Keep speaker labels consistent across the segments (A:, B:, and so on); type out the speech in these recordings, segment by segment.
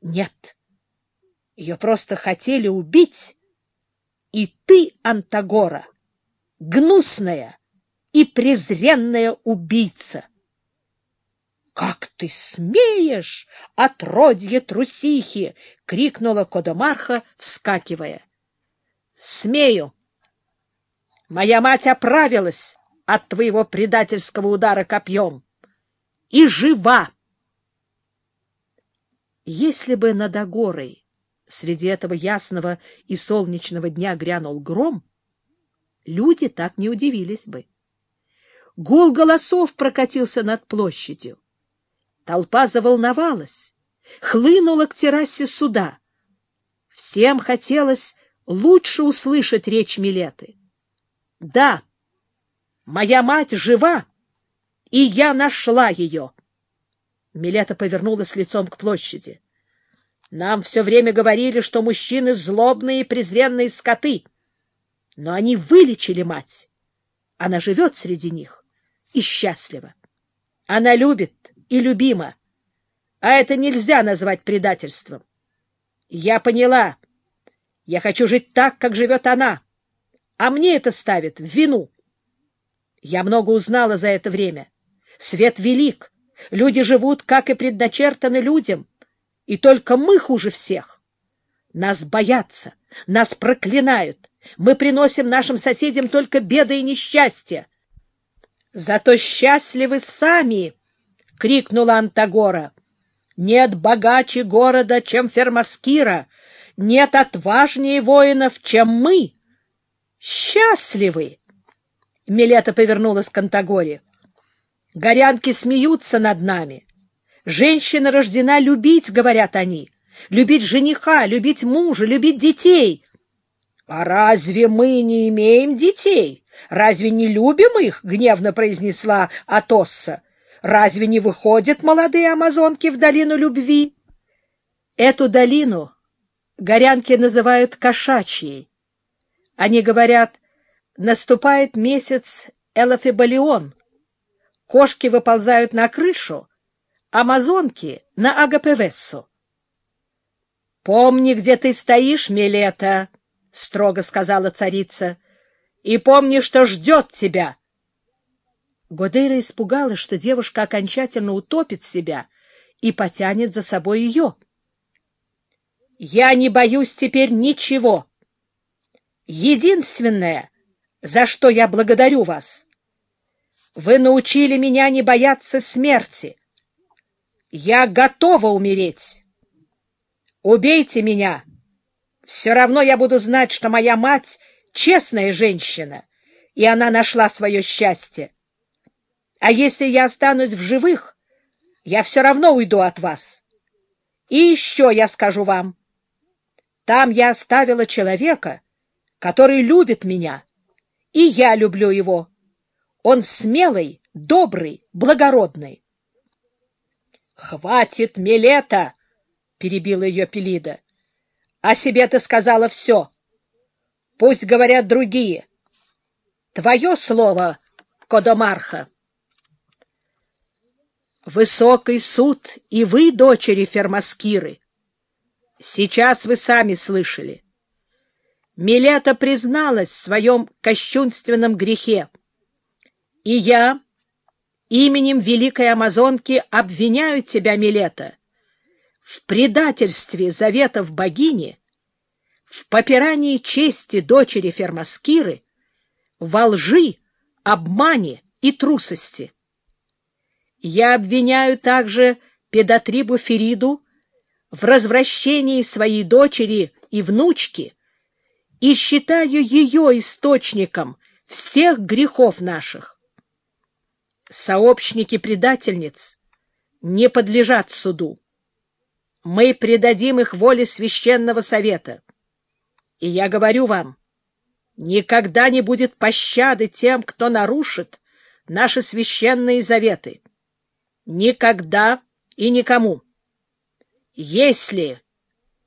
A: Нет, ее просто хотели убить. И ты, Антагора, гнусная и презренная убийца. — Как ты смеешь, отродье трусихи! — крикнула Кодомарха, вскакивая. — Смею. Моя мать оправилась от твоего предательского удара копьем и жива. Если бы над Агорой среди этого ясного и солнечного дня грянул гром, люди так не удивились бы. Гул голосов прокатился над площадью. Толпа заволновалась, хлынула к террасе суда. Всем хотелось лучше услышать речь Милеты. Да, моя мать жива, и я нашла ее. Милета повернулась лицом к площади. Нам все время говорили, что мужчины злобные и презренные скоты. Но они вылечили мать. Она живет среди них и счастлива. Она любит и любима. А это нельзя назвать предательством. Я поняла. Я хочу жить так, как живет она. А мне это ставит в вину. Я много узнала за это время. Свет велик. Люди живут, как и предначертаны людям. И только мы хуже всех. Нас боятся, нас проклинают. Мы приносим нашим соседям только беды и несчастья. Зато счастливы сами, — крикнула Антагора. Нет богаче города, чем Фермаскира, нет отважнее воинов, чем мы. Счастливы! Милета повернулась к Антагоре. Горянки смеются над нами. Женщина рождена любить, говорят они. Любить жениха, любить мужа, любить детей. А разве мы не имеем детей? Разве не любим их? Гневно произнесла Атосса. Разве не выходят молодые амазонки в долину любви? Эту долину горянки называют кошачьей. Они говорят, наступает месяц Элафебалион. Кошки выползают на крышу, амазонки — на Агапевессу. — Помни, где ты стоишь, Милета, — строго сказала царица, — и помни, что ждет тебя. Годейра испугалась, что девушка окончательно утопит себя и потянет за собой ее. — Я не боюсь теперь ничего. Единственное, за что я благодарю вас, вы научили меня не бояться смерти. Я готова умереть. Убейте меня. Все равно я буду знать, что моя мать — честная женщина, и она нашла свое счастье. А если я останусь в живых, я все равно уйду от вас. И еще я скажу вам. Там я оставила человека, который любит меня, и я люблю его. Он смелый, добрый, благородный. — Хватит, Милета! — перебила ее Пелида. — О себе ты сказала все. Пусть говорят другие. Твое слово, Кодомарха. Высокий суд и вы, дочери Фермаскиры. Сейчас вы сами слышали. Милета призналась в своем кощунственном грехе. И я именем великой Амазонки обвиняю тебя, Милета, в предательстве заветов богини, в попирании чести дочери Фермаскиры, во лжи, обмане и трусости. Я обвиняю также Педатрибу Фериду в развращении своей дочери и внучки и считаю ее источником всех грехов наших. Сообщники предательниц не подлежат суду. Мы предадим их воле священного совета. И я говорю вам, никогда не будет пощады тем, кто нарушит наши священные заветы никогда и никому. Если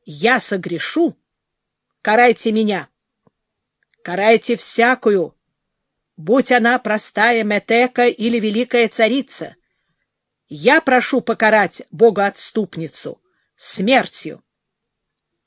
A: я согрешу, карайте меня. Карайте всякую, будь она простая метека или великая царица. Я прошу покарать богоотступницу, смертью.